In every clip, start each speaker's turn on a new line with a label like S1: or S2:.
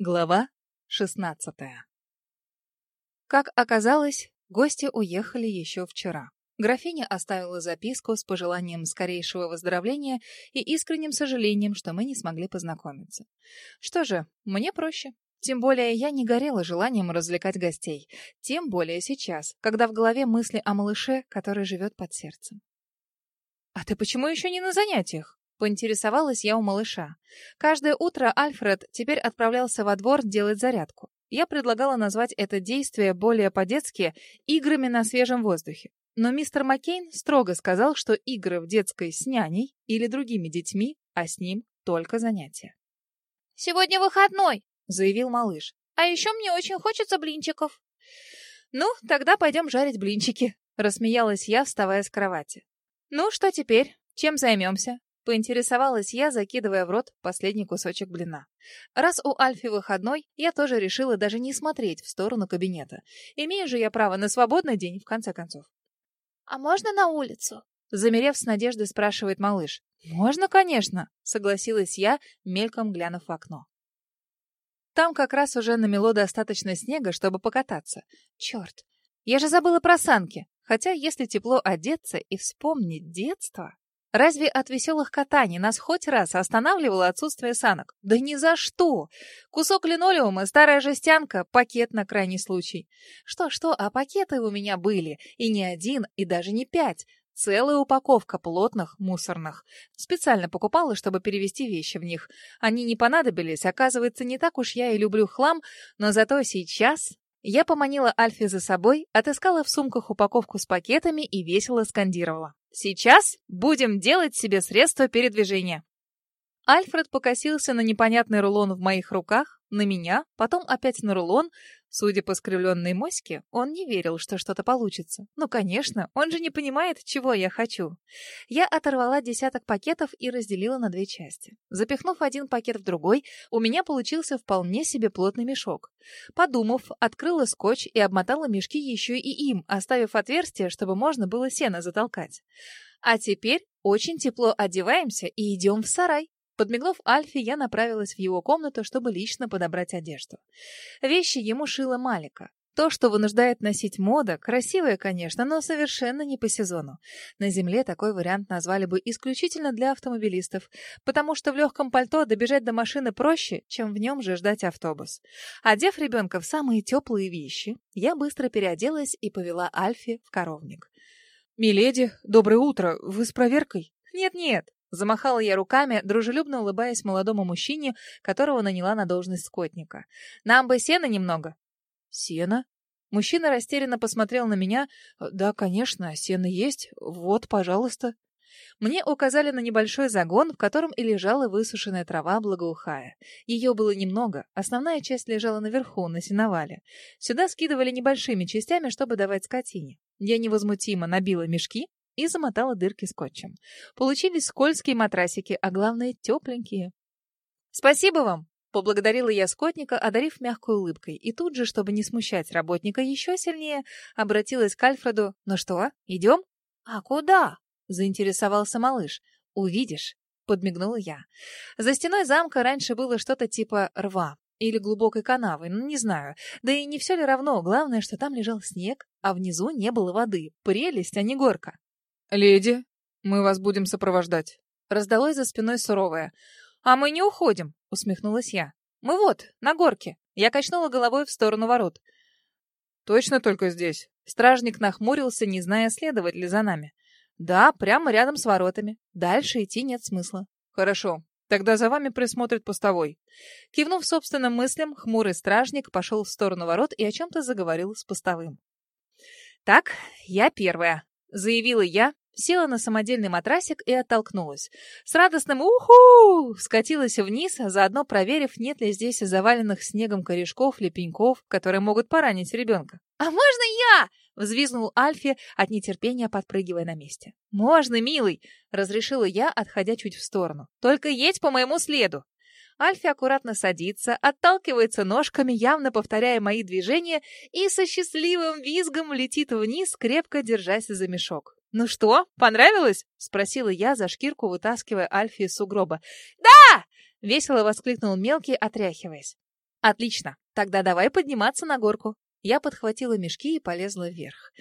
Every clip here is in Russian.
S1: Глава шестнадцатая Как оказалось, гости уехали еще вчера. Графиня оставила записку с пожеланием скорейшего выздоровления и искренним сожалением, что мы не смогли познакомиться. Что же, мне проще. Тем более я не горела желанием развлекать гостей. Тем более сейчас, когда в голове мысли о малыше, который живет под сердцем. «А ты почему еще не на занятиях?» Поинтересовалась я у малыша. Каждое утро Альфред теперь отправлялся во двор делать зарядку. Я предлагала назвать это действие более по-детски «играми на свежем воздухе». Но мистер Маккейн строго сказал, что игры в детской с няней или другими детьми, а с ним только занятия.
S2: «Сегодня выходной», — заявил малыш. «А еще мне очень хочется блинчиков».
S1: «Ну, тогда пойдем жарить блинчики», — рассмеялась я, вставая с кровати. «Ну, что теперь? Чем займемся? Поинтересовалась я, закидывая в рот последний кусочек блина. Раз у Альфи выходной, я тоже решила даже не смотреть в сторону кабинета. Имею же я право на свободный день, в конце концов.
S2: «А можно на улицу?»
S1: Замерев с надеждой, спрашивает малыш. «Можно, конечно», — согласилась я, мельком глянув в окно. Там как раз уже намело достаточно снега, чтобы покататься. Черт, я же забыла про санки. Хотя, если тепло одеться и вспомнить детство... Разве от веселых катаний нас хоть раз останавливало отсутствие санок? Да ни за что! Кусок линолеума, старая жестянка, пакет на крайний случай. Что-что, а пакеты у меня были. И не один, и даже не пять. Целая упаковка плотных, мусорных. Специально покупала, чтобы перевести вещи в них. Они не понадобились, оказывается, не так уж я и люблю хлам, но зато сейчас я поманила Альфи за собой, отыскала в сумках упаковку с пакетами и весело скандировала. Сейчас будем делать себе средства передвижения. Альфред покосился на непонятный рулон в моих руках, на меня, потом опять на рулон. Судя по скривленной моське, он не верил, что что-то получится. Ну, конечно, он же не понимает, чего я хочу. Я оторвала десяток пакетов и разделила на две части. Запихнув один пакет в другой, у меня получился вполне себе плотный мешок. Подумав, открыла скотч и обмотала мешки еще и им, оставив отверстие, чтобы можно было сено затолкать. А теперь очень тепло одеваемся и идем в сарай. Подмигнув Альфе, я направилась в его комнату, чтобы лично подобрать одежду. Вещи ему шила Малика. То, что вынуждает носить мода, красивое, конечно, но совершенно не по сезону. На земле такой вариант назвали бы исключительно для автомобилистов, потому что в легком пальто добежать до машины проще, чем в нем же ждать автобус. Одев ребенка в самые теплые вещи, я быстро переоделась и повела Альфи в коровник. «Миледи, доброе утро. Вы с проверкой?» «Нет-нет, Замахала я руками, дружелюбно улыбаясь молодому мужчине, которого наняла на должность скотника. «Нам бы сена немного». «Сена?» Мужчина растерянно посмотрел на меня. «Да, конечно, сено есть. Вот, пожалуйста». Мне указали на небольшой загон, в котором и лежала высушенная трава благоухая. Ее было немного, основная часть лежала наверху, на сеновале. Сюда скидывали небольшими частями, чтобы давать скотине. Я невозмутимо набила мешки, и замотала дырки скотчем. Получились скользкие матрасики, а главное, тепленькие. «Спасибо вам!» — поблагодарила я скотника, одарив мягкой улыбкой, и тут же, чтобы не смущать работника еще сильнее, обратилась к Альфреду. «Ну что, идем?»
S2: «А куда?»
S1: — заинтересовался малыш. «Увидишь!» — подмигнула я. За стеной замка раньше было что-то типа рва или глубокой канавы, ну, не знаю. Да и не все ли равно, главное, что там лежал снег, а внизу не было воды. Прелесть, а не горка. «Леди, мы вас будем сопровождать». Раздалось за спиной суровое. «А мы не уходим», — усмехнулась я. «Мы вот, на горке». Я качнула головой в сторону ворот. «Точно только здесь?» Стражник нахмурился, не зная, следовать ли за нами. «Да, прямо рядом с воротами. Дальше идти нет смысла». «Хорошо, тогда за вами присмотрит постовой». Кивнув собственным мыслям, хмурый стражник пошел в сторону ворот и о чем-то заговорил с постовым. «Так, я первая», — заявила я, Села на самодельный матрасик и оттолкнулась. С радостным «Уху!» скатилась вниз, заодно проверив, нет ли здесь заваленных снегом корешков или пеньков, которые могут поранить ребенка.
S2: «А можно я?»
S1: — взвизгнул Альфи, от нетерпения подпрыгивая на месте. «Можно, милый!» — разрешила я, отходя чуть в сторону. «Только едь по моему следу!» Альфи аккуратно садится, отталкивается ножками, явно повторяя мои движения, и со счастливым визгом летит вниз, крепко держась за мешок. «Ну что, понравилось?» — спросила я за шкирку, вытаскивая Альфи из сугроба.
S2: «Да!»
S1: — весело воскликнул мелкий, отряхиваясь. Отлично, тогда давай подниматься на горку. Я подхватила мешки и полезла вверх.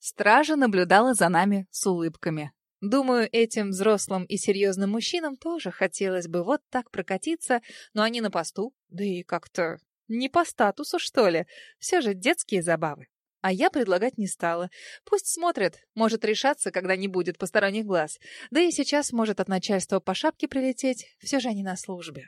S1: Стража наблюдала за нами с улыбками. Думаю, этим взрослым и серьезным мужчинам тоже хотелось бы вот так прокатиться, но они на посту, да и как-то не по статусу, что ли. Все же детские забавы. А я предлагать не стала. Пусть смотрят, может решаться, когда не будет посторонних глаз. Да и сейчас может от начальства по шапке прилететь, все же они на службе.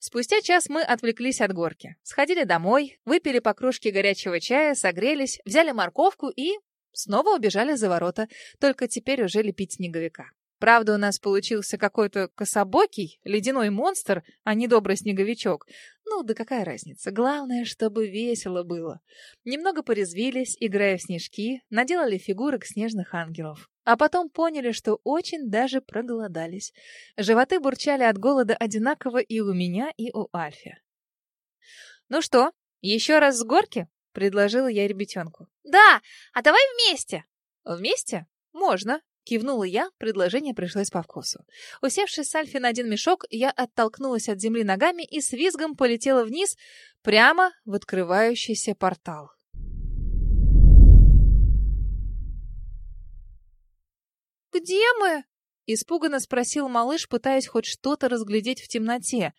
S1: Спустя час мы отвлеклись от горки. Сходили домой, выпили по кружке горячего чая, согрелись, взяли морковку и снова убежали за ворота, только теперь уже лепить снеговика. Правда, у нас получился какой-то кособокий, ледяной монстр, а не добрый снеговичок. Ну, да какая разница. Главное, чтобы весело было. Немного порезвились, играя в снежки, наделали фигурок снежных ангелов. А потом поняли, что очень даже проголодались. Животы бурчали от голода одинаково и у меня, и у Альфи. «Ну что, еще раз с горки?» — предложила я ребятенку.
S2: «Да, а давай вместе!»
S1: «Вместе? Можно!» Кивнула я, предложение пришлось по вкусу. Усевшись с Альфи на один мешок, я оттолкнулась от земли ногами и с визгом полетела вниз, прямо в открывающийся портал.
S2: «Где мы?»
S1: — испуганно спросил малыш, пытаясь хоть что-то разглядеть в темноте.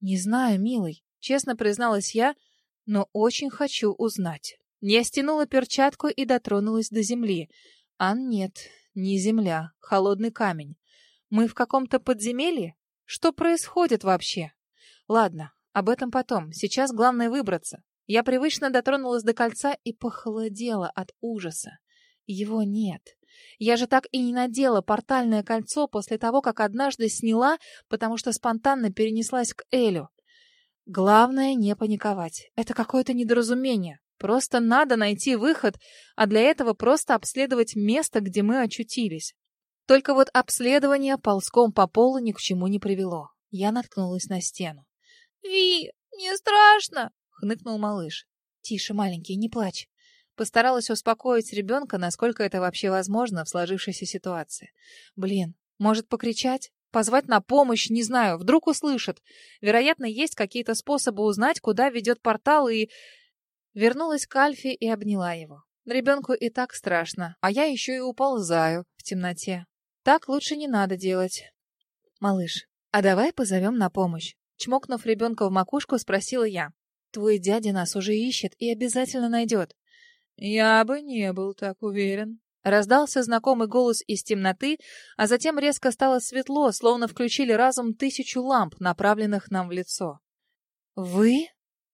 S1: «Не знаю, милый», — честно призналась я, но очень хочу узнать. Я стянула перчатку и дотронулась до земли. А нет, не земля, холодный камень. Мы в каком-то подземелье? Что происходит вообще? Ладно, об этом потом. Сейчас главное выбраться. Я привычно дотронулась до кольца и похолодела от ужаса. Его нет. Я же так и не надела портальное кольцо после того, как однажды сняла, потому что спонтанно перенеслась к Элю. Главное не паниковать. Это какое-то недоразумение. Просто надо найти выход, а для этого просто обследовать место, где мы очутились. Только вот обследование ползком по полу ни к чему не привело. Я наткнулась на стену.
S2: «Ви, мне страшно!» — хныкнул малыш.
S1: «Тише, маленький, не плачь». Постаралась успокоить ребенка, насколько это вообще возможно в сложившейся ситуации. Блин, может покричать? Позвать на помощь, не знаю, вдруг услышат. Вероятно, есть какие-то способы узнать, куда ведет портал, и Вернулась к Альфе и обняла его. Ребенку и так страшно, а я еще и уползаю в темноте. Так лучше не надо делать. Малыш, а давай позовем на помощь. Чмокнув ребенка в макушку, спросила я. Твой дядя нас уже ищет и обязательно найдет. Я бы не был так уверен. Раздался знакомый голос из темноты, а затем резко стало светло, словно включили разом тысячу ламп, направленных нам в лицо. «Вы?»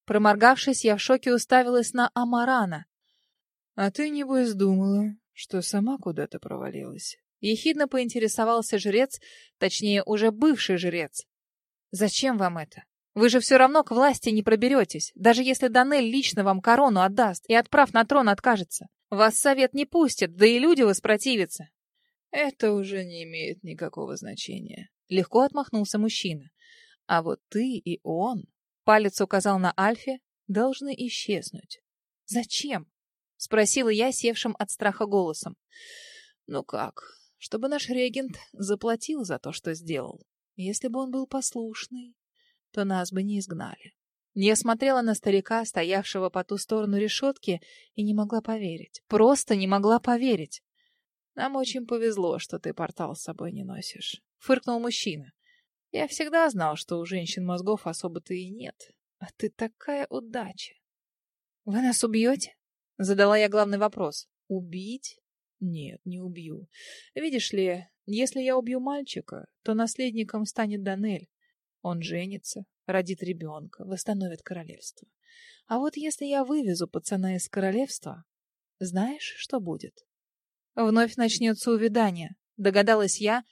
S1: Проморгавшись, я в шоке уставилась на Амарана. — А ты, небось, думала, что сама куда-то провалилась? Ехидно поинтересовался жрец, точнее, уже бывший жрец. — Зачем вам это? Вы же все равно к власти не проберетесь, даже если Данель лично вам корону отдаст и, отправ на трон, откажется. Вас совет не пустит, да и люди воспротивятся. — Это уже не имеет никакого значения. Легко отмахнулся мужчина. А вот ты и он Палец указал на Альфе. Должны исчезнуть. Зачем? Спросила я севшим от страха голосом. Ну как? Чтобы наш регент заплатил за то, что сделал. Если бы он был послушный, то нас бы не изгнали. Я смотрела на старика, стоявшего по ту сторону решетки, и не могла поверить. Просто не могла поверить. Нам очень повезло, что ты портал с собой не носишь. Фыркнул мужчина. Я всегда знал, что у женщин мозгов особо-то и нет. А ты такая удача. Вы нас убьете? Задала я главный вопрос. Убить? Нет, не убью. Видишь ли, если я убью мальчика, то наследником станет Данель. Он женится, родит ребенка, восстановит королевство. А вот если я вывезу пацана из королевства, знаешь, что будет? Вновь начнется увядание, догадалась я,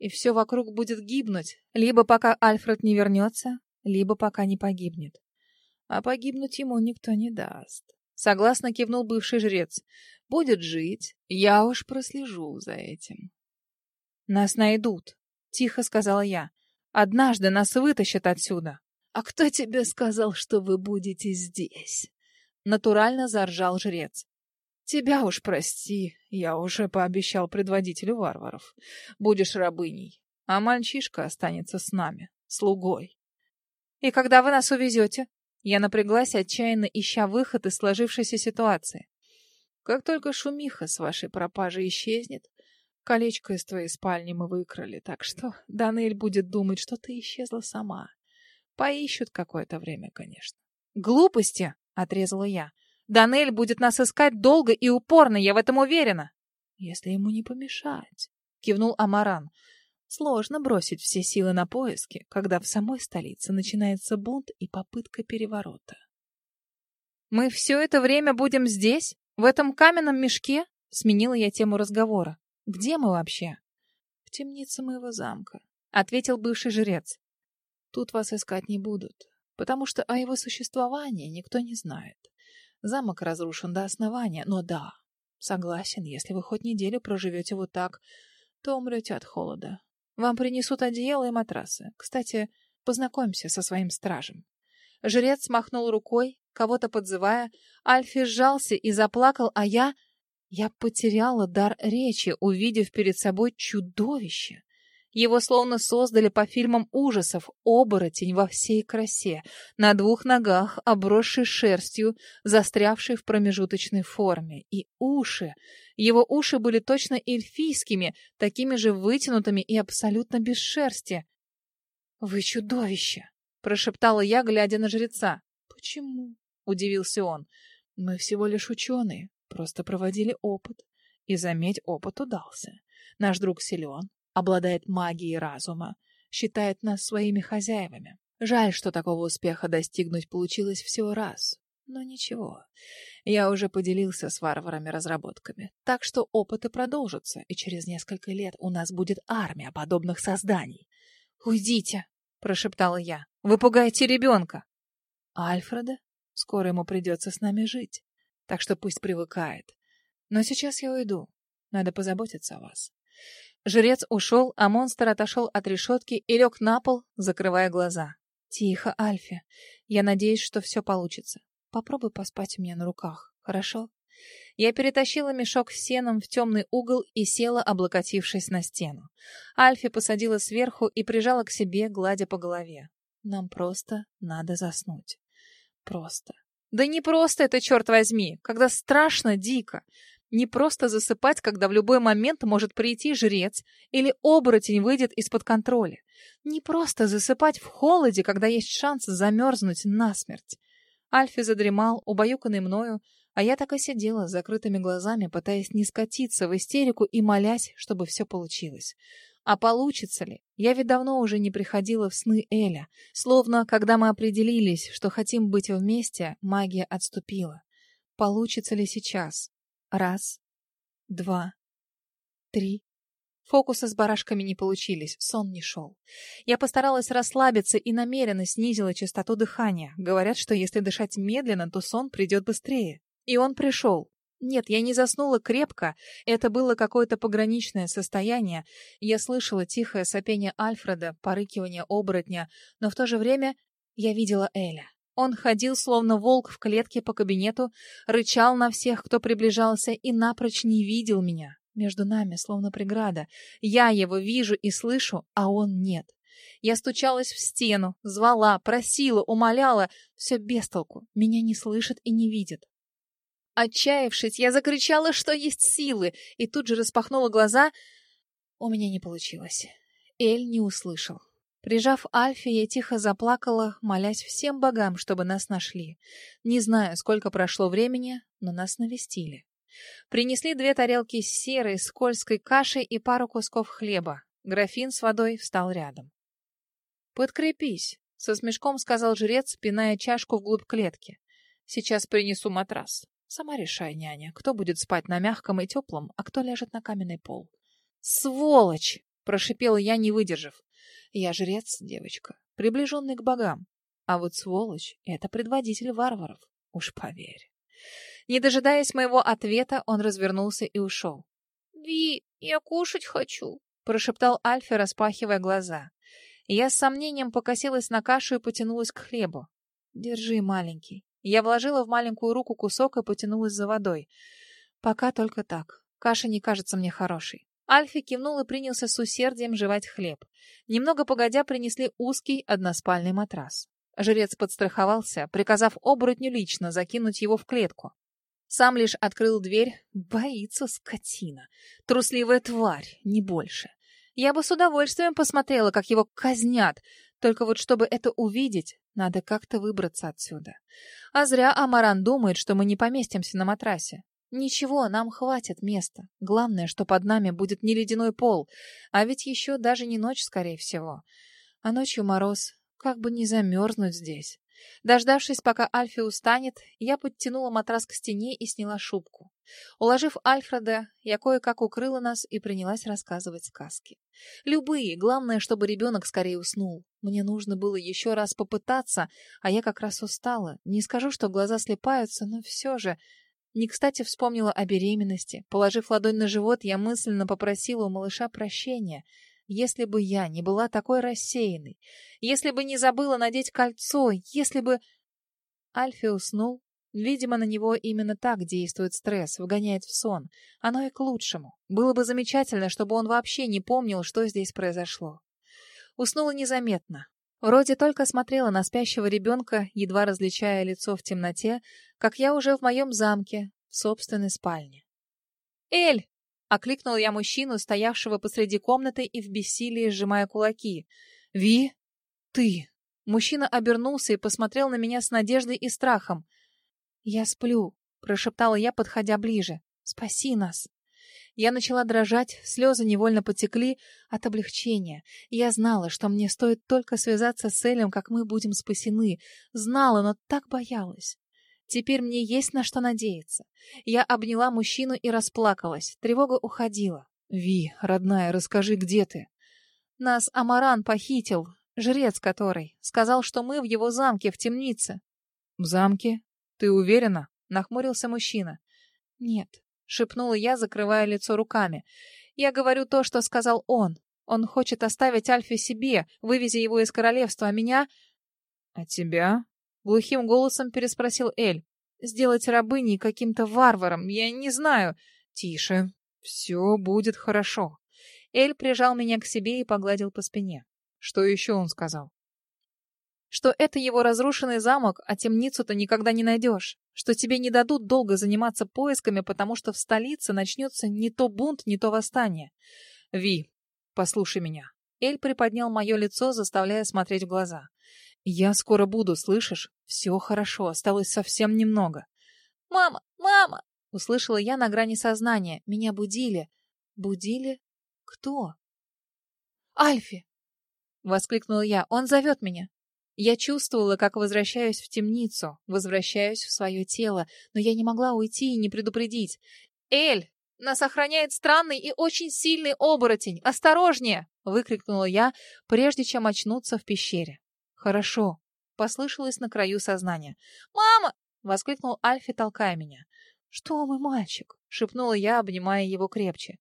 S1: и все вокруг будет гибнуть, либо пока Альфред не вернется, либо пока не погибнет. А погибнуть ему никто не даст. Согласно кивнул бывший жрец. Будет жить, я уж прослежу за этим. Нас найдут, тихо сказала я. Однажды нас вытащат отсюда. А кто тебе сказал, что вы будете здесь? Натурально заржал жрец. Тебя уж прости, я уже пообещал предводителю варваров. Будешь рабыней, а мальчишка останется с нами, слугой. И когда вы нас увезете? Я напряглась, отчаянно ища выход из сложившейся ситуации. Как только шумиха с вашей пропажей исчезнет, колечко из твоей спальни мы выкрали, так что Данель будет думать, что ты исчезла сама. Поищут какое-то время, конечно.
S2: Глупости, отрезала я. Данель будет нас искать долго и упорно, я в этом уверена.
S1: Если ему не помешать, кивнул Амаран. Сложно бросить все силы на поиски, когда в самой столице начинается бунт и попытка переворота.
S2: «Мы все это время будем здесь? В этом каменном мешке?» Сменила я тему разговора. «Где мы вообще?»
S1: «В темнице моего замка», —
S2: ответил бывший жрец.
S1: «Тут вас искать не будут, потому что о его существовании никто не знает. Замок разрушен до основания, но да, согласен, если вы хоть неделю проживете вот так, то умрете от холода. Вам принесут одеяло и матрасы. Кстати, познакомься со своим стражем.
S2: Жрец махнул рукой, кого-то подзывая. Альфи сжался и заплакал, а я... Я потеряла дар речи, увидев перед собой чудовище. Его словно создали по фильмам ужасов, оборотень во всей красе, на двух ногах, обросший шерстью, застрявший в промежуточной форме. И уши. Его уши были точно эльфийскими, такими же вытянутыми и абсолютно без шерсти. «Вы чудовище!» — прошептала я, глядя на жреца.
S1: «Почему?» — удивился он. «Мы всего лишь ученые, просто проводили опыт. И, заметь, опыт удался. Наш друг силен, обладает магией разума, считает нас своими хозяевами. Жаль, что такого успеха достигнуть получилось всего раз. Но ничего, я уже поделился с варварами разработками, так что опыты продолжатся, и через несколько лет у нас будет армия подобных созданий.
S2: «Уйдите!» — прошептала я. «Вы пугаете ребенка!»
S1: «Альфреда? Скоро ему придется с нами жить, так что пусть привыкает. Но сейчас я уйду. Надо позаботиться о вас.
S2: Жрец ушел, а монстр отошел от решетки и лег на пол, закрывая глаза.
S1: «Тихо, Альфи. Я надеюсь, что все получится. Попробуй поспать у меня на руках, хорошо?»
S2: Я перетащила мешок с сеном в темный угол и села, облокотившись на стену. Альфи посадила сверху и прижала к себе, гладя по голове.
S1: «Нам просто надо заснуть. Просто».
S2: «Да не просто это, черт возьми, когда страшно, дико. Не просто засыпать, когда в любой момент может прийти жрец или оборотень выйдет из-под контроля. Не просто засыпать в холоде, когда есть шанс замерзнуть насмерть. Альфи задремал, убаюканный мною, а я так и сидела с закрытыми глазами, пытаясь не скатиться в истерику и молясь, чтобы все получилось. А получится ли? Я ведь давно уже не приходила в сны Эля. Словно, когда мы определились, что хотим быть вместе, магия отступила. Получится ли сейчас? Раз, два, три. Фокусы с барашками не получились, сон не шел. Я постаралась расслабиться и намеренно снизила частоту дыхания. Говорят, что если дышать медленно, то сон придет быстрее. И он пришел. Нет, я не заснула крепко, это было какое-то пограничное состояние. Я слышала тихое сопение Альфреда, порыкивание оборотня, но в то же время я видела Эля. Он ходил, словно волк в клетке по кабинету, рычал на всех, кто приближался, и напрочь не видел меня. Между нами словно преграда. Я его вижу и слышу, а он нет. Я стучалась в стену, звала, просила, умоляла. Все без толку. Меня не слышит и не видит. Отчаявшись, я закричала, что есть силы, и тут же распахнула глаза. У меня не получилось. Эль не услышал. Прижав Альфи, я тихо заплакала, молясь всем богам, чтобы нас нашли. Не знаю, сколько прошло времени, но нас навестили. Принесли две тарелки с серой, скользкой кашей и пару кусков хлеба. Графин с водой встал рядом. «Подкрепись», — со смешком сказал жрец, пиная чашку вглубь клетки. «Сейчас принесу матрас. Сама решай, няня, кто будет спать на мягком и теплом, а кто ляжет на каменный пол». «Сволочь!» — прошипела я, не выдержав. Я жрец, девочка, приближенный к богам. А вот сволочь — это предводитель варваров. Уж поверь. Не дожидаясь моего ответа, он развернулся и ушел.
S3: «Ви, я кушать хочу», —
S2: прошептал Альфи, распахивая глаза. Я с сомнением покосилась на кашу и потянулась к хлебу. «Держи, маленький». Я вложила в маленькую руку кусок и потянулась за водой. Пока только так. Каша не кажется мне хорошей. Альфи кивнул и принялся с усердием жевать хлеб. Немного погодя принесли узкий односпальный матрас. Жрец подстраховался, приказав оборотню лично закинуть его в клетку. Сам лишь открыл дверь. Боится скотина. Трусливая тварь, не больше. Я бы с удовольствием посмотрела, как его казнят. Только вот чтобы это увидеть, надо как-то выбраться отсюда. А зря Амаран думает, что мы не поместимся на матрасе. Ничего, нам хватит места. Главное, что под нами будет не ледяной пол. А ведь еще даже не ночь, скорее всего. А ночью мороз. Как бы не замерзнуть здесь. Дождавшись, пока Альфи устанет, я подтянула матрас к стене и сняла шубку. Уложив Альфреда, я кое-как укрыла нас и принялась рассказывать сказки. Любые, главное, чтобы ребенок скорее уснул. Мне нужно было еще раз попытаться, а я как раз устала. Не скажу, что глаза слепаются, но все же... Не кстати вспомнила о беременности. Положив ладонь на живот, я мысленно попросила у малыша прощения. Если бы я не была такой рассеянной, если бы не забыла надеть кольцо, если бы... Альфи уснул. Видимо, на него именно так действует стресс, вгоняет в сон. Оно и к лучшему. Было бы замечательно, чтобы он вообще не помнил, что здесь произошло. Уснула незаметно. Вроде только смотрела на спящего ребенка, едва различая лицо в темноте, как я уже в моем замке, в собственной спальне. «Эль!» — окликнул я мужчину, стоявшего посреди комнаты и в бессилии сжимая кулаки. «Ви? Ты?» Мужчина обернулся и посмотрел на меня с надеждой и страхом. «Я сплю», — прошептала я, подходя ближе. «Спаси нас». Я начала дрожать, слезы невольно потекли от облегчения. Я знала, что мне стоит только связаться с Элем, как мы будем спасены. Знала, но так боялась. Теперь мне есть на что надеяться. Я обняла мужчину и расплакалась. Тревога уходила. «Ви, родная, расскажи, где ты?» «Нас Амаран похитил, жрец который. Сказал, что мы в его замке, в темнице».
S1: «В замке? Ты уверена?» — нахмурился мужчина.
S2: «Нет, шепнула я, закрывая лицо руками. Я говорю то, что сказал он. Он хочет оставить Альфе себе, вывезя его из королевства, а меня...
S1: — А тебя?
S2: — глухим голосом переспросил Эль. — Сделать рабыней каким-то варваром, я не знаю.
S1: — Тише, все будет хорошо.
S2: Эль прижал меня к себе и погладил по спине.
S1: Что еще он сказал?
S2: Что это его разрушенный замок, а темницу-то никогда не найдешь, что тебе не дадут долго заниматься поисками, потому что в столице начнется не то бунт, не то восстание.
S1: Ви, послушай меня.
S2: Эль приподнял мое лицо, заставляя смотреть в глаза.
S1: Я скоро буду, слышишь? Все хорошо, осталось совсем немного.
S3: Мама, мама!
S2: Услышала я на грани сознания. Меня будили. Будили? Кто? Альфи! Воскликнула я. Он зовет меня. Я чувствовала, как возвращаюсь в темницу, возвращаюсь в свое тело, но я не могла уйти и не предупредить. «Эль, нас охраняет странный и очень сильный оборотень! Осторожнее!» — выкрикнула я, прежде чем очнуться в пещере. «Хорошо», — послышалось на краю сознания.
S3: «Мама!»
S2: — воскликнул Альфи, толкая меня. «Что вы, мальчик?» — шепнула я, обнимая его крепче.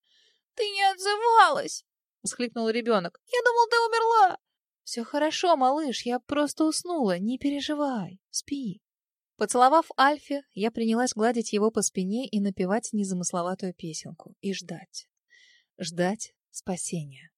S3: «Ты не отзывалась!»
S2: — всхлипнул ребенок.
S3: «Я думал, ты умерла!»
S2: «Все хорошо, малыш, я просто уснула, не переживай, спи». Поцеловав Альфи, я принялась гладить его по спине и напевать незамысловатую песенку. И ждать. Ждать спасения.